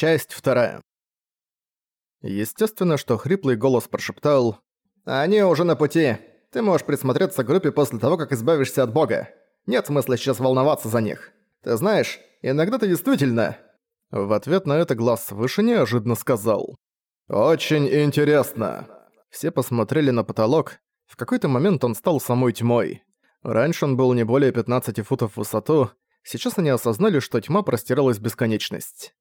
Часть вторая. Естественно, что хриплый голос прошептал «Они уже на пути. Ты можешь присмотреться к группе после того, как избавишься от бога. Нет смысла сейчас волноваться за них. Ты знаешь, иногда ты действительно...» В ответ на это глаз выше неожиданно сказал «Очень интересно». Все посмотрели на потолок. В какой-то момент он стал самой тьмой. Раньше он был не более 15 футов в высоту, сейчас они осознали, что тьма простиралась бесконечность.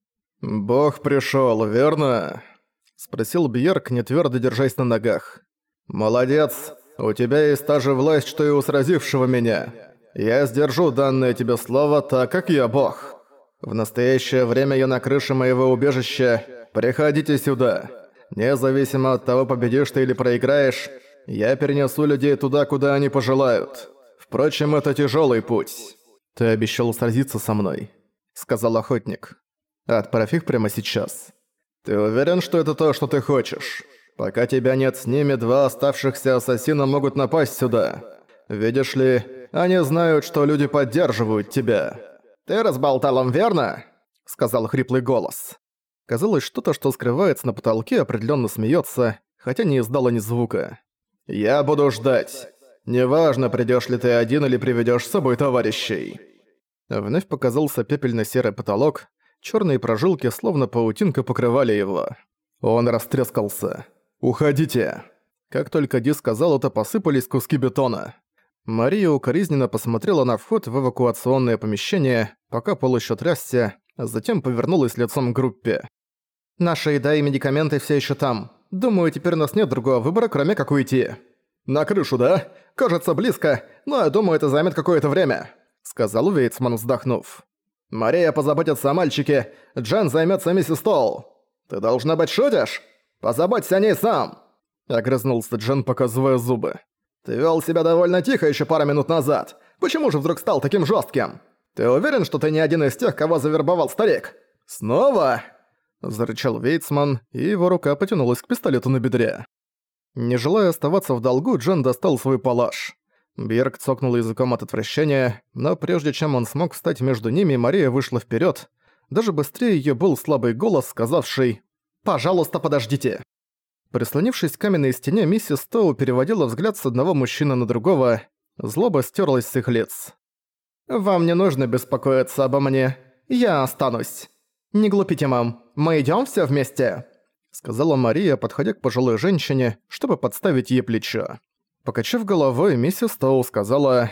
«Бог пришёл, верно?» — спросил Бьерк, не твёрдо держась на ногах. «Молодец, у тебя есть та же власть, что и у сразившего меня. Я сдержу данное тебе слово, так как я бог. В настоящее время я на крыше моего убежища. Приходите сюда. Независимо от того, победишь ты или проиграешь, я перенесу людей туда, куда они пожелают. Впрочем, это тяжелый путь. Ты обещал сразиться со мной, сказал охотник. Отправь их прямо сейчас. Ты уверен, что это то, что ты хочешь? Пока тебя нет с ними, два оставшихся ассасина могут напасть сюда. Видишь ли, они знают, что люди поддерживают тебя. Ты разболтал им, верно? Сказал хриплый голос. Казалось, что-то, что скрывается на потолке, определенно смеется, хотя не издало ни звука. «Я буду ждать. Неважно, придешь ли ты один или приведешь с собой товарищей». Вновь показался пепельно-серый потолок, черные прожилки, словно паутинка, покрывали его. Он растрескался. «Уходите!» Как только Ди сказал это, посыпались куски бетона. Мария укоризненно посмотрела на вход в эвакуационное помещение, пока пол ещё трясся, а затем повернулась лицом к группе. «Наша еда и медикаменты все ещё там. Думаю, теперь у нас нет другого выбора, кроме как уйти». «На крышу, да? Кажется, близко, но я думаю, это займет какое-то время», — сказал Вейтсман, вздохнув. «Мария позаботится о мальчике, Джен займется миссис Толл. Ты должна быть шутишь? Позаботься о ней сам!» Огрызнулся Джен, показывая зубы. «Ты вел себя довольно тихо еще пару минут назад. Почему же вдруг стал таким жестким? Ты уверен, что ты не один из тех, кого завербовал старик? Снова?» Зарычал Вейцман, и его рука потянулась к пистолету на бедре. Не желая оставаться в долгу, Джен достал свой палаш. Бьерк цокнул языком от отвращения, но прежде чем он смог встать между ними, Мария вышла вперед. Даже быстрее ее был слабый голос, сказавший «Пожалуйста, подождите». Прислонившись к каменной стене, миссис Стоу переводила взгляд с одного мужчины на другого. Злоба стерлась с их лиц. «Вам не нужно беспокоиться обо мне. Я останусь. Не глупите, мам. Мы идём все вместе?» Сказала Мария, подходя к пожилой женщине, чтобы подставить ей плечо. Покачав головой, миссис Стоу сказала...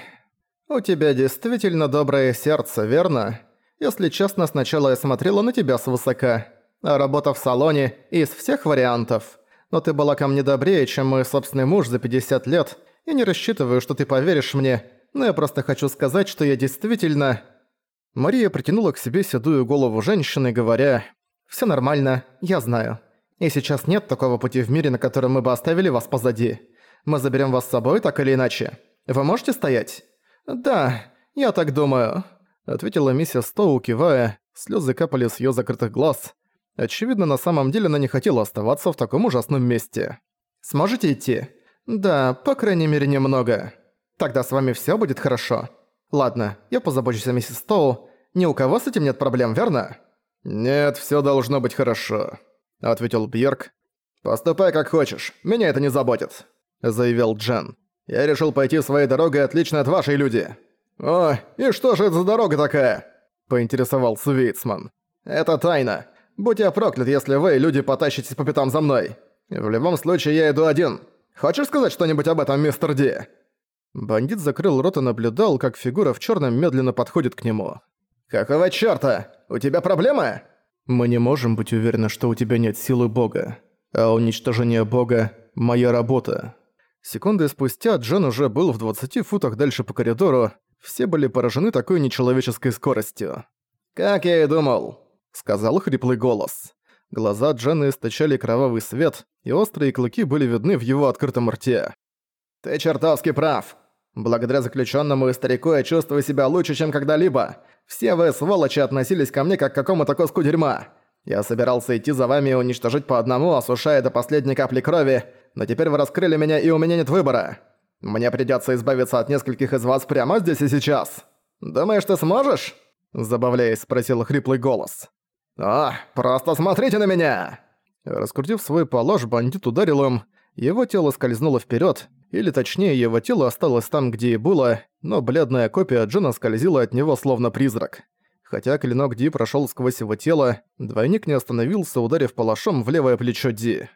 «У тебя действительно доброе сердце, верно? Если честно, сначала я смотрела на тебя свысока. А работа в салоне из всех вариантов но ты была ко мне добрее, чем мой собственный муж за 50 лет. Я не рассчитываю, что ты поверишь мне, но я просто хочу сказать, что я действительно...» Мария притянула к себе седую голову женщины, говоря «Всё нормально, я знаю. И сейчас нет такого пути в мире, на котором мы бы оставили вас позади. Мы заберем вас с собой, так или иначе. Вы можете стоять?» «Да, я так думаю», — ответила миссис Стоу, кивая, слезы капали с её закрытых глаз. Очевидно, на самом деле она не хотела оставаться в таком ужасном месте. «Сможете идти?» «Да, по крайней мере, немного. Тогда с вами всё будет хорошо. Ладно, я позабочусь о миссис Стоу. Ни у кого с этим нет проблем, верно?» «Нет, всё должно быть хорошо», — ответил Бьерк. «Поступай как хочешь, меня это не заботит», — заявил Джен. «Я решил пойти своей дорогой отлично от вашей люди». «О, и что же это за дорога такая?» — поинтересовался Вейцман. «Это тайна. Будь я проклят, если вы, люди, потащитесь по пятам за мной. В любом случае, я иду один. Хочешь сказать что-нибудь об этом, мистер Ди?» Бандит закрыл рот и наблюдал, как фигура в черном медленно подходит к нему. «Какого чёрта? У тебя проблемы?» «Мы не можем быть уверены, что у тебя нет силы Бога. А уничтожение Бога – моя работа». Секунды спустя Джен уже был в 20 футах дальше по коридору. Все были поражены такой нечеловеческой скоростью. «Как я и думал сказал хриплый голос. Глаза Джена источали кровавый свет, и острые клыки были видны в его открытом рте. «Ты чертовски прав. Благодаря заключенному и старику я чувствую себя лучше, чем когда-либо. Все вы, сволочи, относились ко мне как к какому-то куску дерьма. Я собирался идти за вами и уничтожить по одному, осушая до последней капли крови, но теперь вы раскрыли меня, и у меня нет выбора. Мне придётся избавиться от нескольких из вас прямо здесь и сейчас. Думаешь, ты сможешь?» Забавляясь, спросил хриплый голос. «А, просто смотрите на меня!» Раскрутив свой палаш, бандит ударил им, его тело скользнуло вперед, или точнее, его тело осталось там, где и было, но бледная копия Джина скользила от него словно призрак. Хотя клинок Ди прошел сквозь его тело, двойник не остановился, ударив палашом в левое плечо Ди.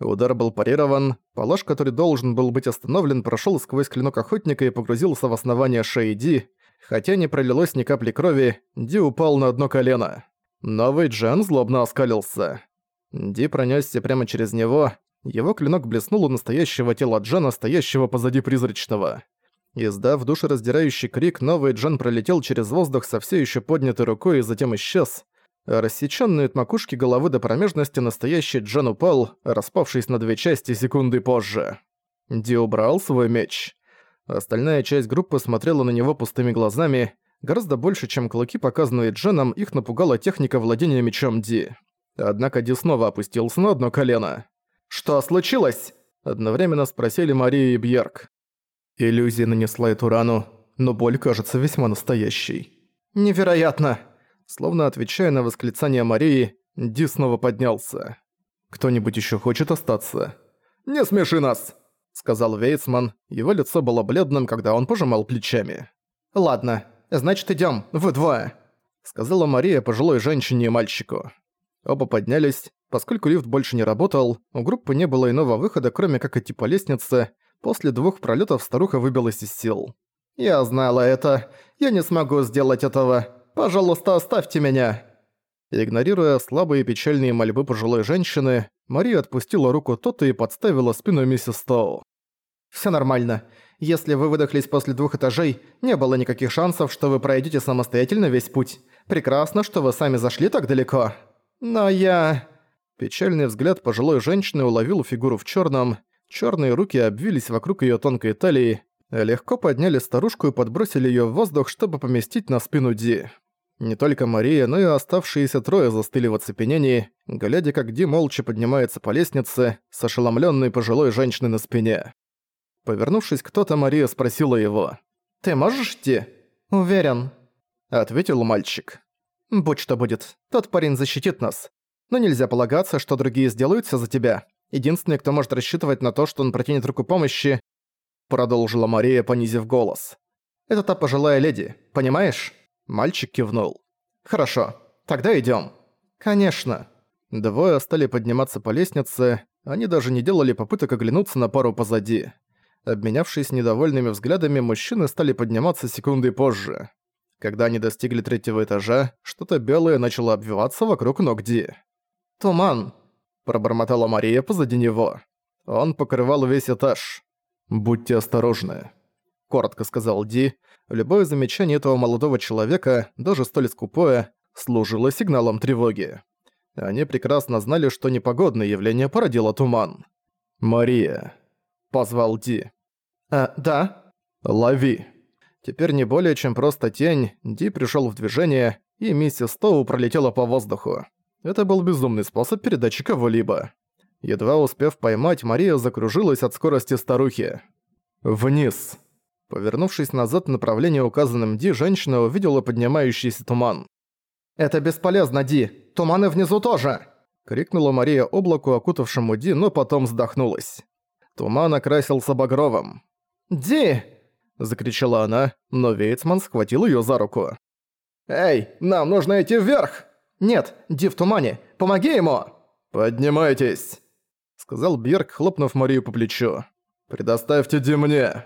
Удар был парирован, палаш, который должен был быть остановлен, прошел сквозь клинок охотника и погрузился в основание шеи Ди. Хотя не пролилось ни капли крови, Ди упал на одно колено. Новый Джен злобно оскалился. Ди пронесся прямо через него, его клинок блеснул у настоящего тела Джена, стоящего позади призрачного. Издав душераздирающий крик, новый Джен пролетел через воздух со все еще поднятой рукой и затем исчез. Рассечённый от макушки головы до промежности настоящий Джен упал, распавшись на две части секунды позже. Ди убрал свой меч. Остальная часть группы смотрела на него пустыми глазами. Гораздо больше, чем клыки, показанные Дженом, их напугала техника владения мечом Ди. Однако Ди снова опустился на одно колено. «Что случилось?» – одновременно спросили Мария и Бьерк. Иллюзия нанесла эту рану, но боль кажется весьма настоящей. «Невероятно!» Словно отвечая на восклицание Марии, Ди снова поднялся. «Кто-нибудь еще хочет остаться?» «Не смеши нас!» — сказал Вейцман. Его лицо было бледным, когда он пожимал плечами. «Ладно, значит идем, вы двое», — сказала Мария пожилой женщине и мальчику. Оба поднялись. Поскольку лифт больше не работал, у группы не было иного выхода, кроме как идти по лестнице. После двух пролетов старуха выбилась из сил. «Я знала это. Я не смогу сделать этого. Пожалуйста, оставьте меня!» Игнорируя слабые и печальные мольбы пожилой женщины, Мария отпустила руку Тота и подставила спину миссис Стоу. «Всё нормально. Если вы выдохлись после двух этажей, не было никаких шансов, что вы пройдете самостоятельно весь путь. Прекрасно, что вы сами зашли так далеко. Но я...» Печальный взгляд пожилой женщины уловил фигуру в черном. Черные руки обвились вокруг ее тонкой талии, легко подняли старушку и подбросили ее в воздух, чтобы поместить на спину Ди. Не только Мария, но и оставшиеся трое застыли в оцепенении, глядя, как Ди молча поднимается по лестнице с ошеломленной пожилой женщиной на спине. Повернувшись, кто-то Мария спросила его. «Ты можешь идти?» «Уверен», — ответил мальчик. Будь что будет, тот парень защитит нас. Но нельзя полагаться, что другие сделают всё за тебя. Единственный, кто может рассчитывать на то, что он протянет руку помощи, продолжила Мария, понизив голос. Это та пожилая леди, понимаешь? Мальчик кивнул. Хорошо, тогда идём. Конечно. Двое стали подниматься по лестнице, они даже не делали попыток оглянуться на пару позади. Обменявшись недовольными взглядами, мужчины стали подниматься секунды позже. Когда они достигли третьего этажа, что-то белое начало обвиваться вокруг ног Ди. «Туман!» – пробормотала Мария позади него. Он покрывал весь этаж. «Будьте осторожны», – коротко сказал Ди. Любое замечание этого молодого человека, даже столь скупое, служило сигналом тревоги. Они прекрасно знали, что непогодное явление породило туман. «Мария», – позвал Ди. «А, да?» «Лови». Теперь не более чем просто тень, Ди пришёл в движение, и миссис Стоу пролетела по воздуху. Это был безумный способ передачи кого-либо. Едва успев поймать, Мария закружилась от скорости старухи. «Вниз!» Повернувшись назад в направлении, указанном Ди, женщина увидела поднимающийся туман. «Это бесполезно, Ди! Туманы внизу тоже!» Крикнула Мария облаку, окутавшему Ди, но потом вздохнулась. Туман окрасился багровым. «Ди!» — закричала она, но Вейцман схватил её за руку. «Эй, нам нужно идти вверх!» «Нет, Ди в тумане! Помоги ему!» «Поднимайтесь!» — сказал Бьерк, хлопнув Марию по плечу. «Предоставьте Ди мне!»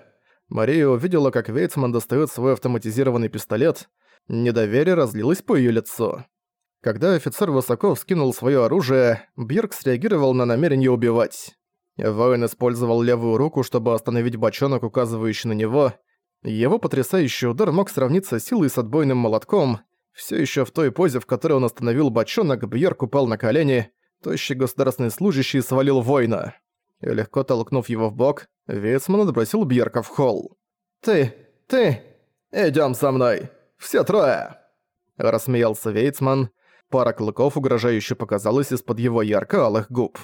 Мария увидела, как Вейцман достаёт свой автоматизированный пистолет. Недоверие разлилось по её лицу. Когда офицер высоко вскинул своё оружие, Бьерк среагировал на намерение убивать. Воин использовал левую руку, чтобы остановить бочонок, указывающий на него. Его потрясающий удар мог сравниться силой с отбойным молотком. Все еще в той позе, в которой он остановил бочонок, Бьерк упал на колени. Тощий государственный служащий свалил воина. И легко толкнув его в бок, Вейцман отбросил Бьерка в холл. «Ты, ты, идем со мной, все трое!» Рассмеялся Вейцман. Пара клыков угрожающе показалась из-под его ярко-алых губ.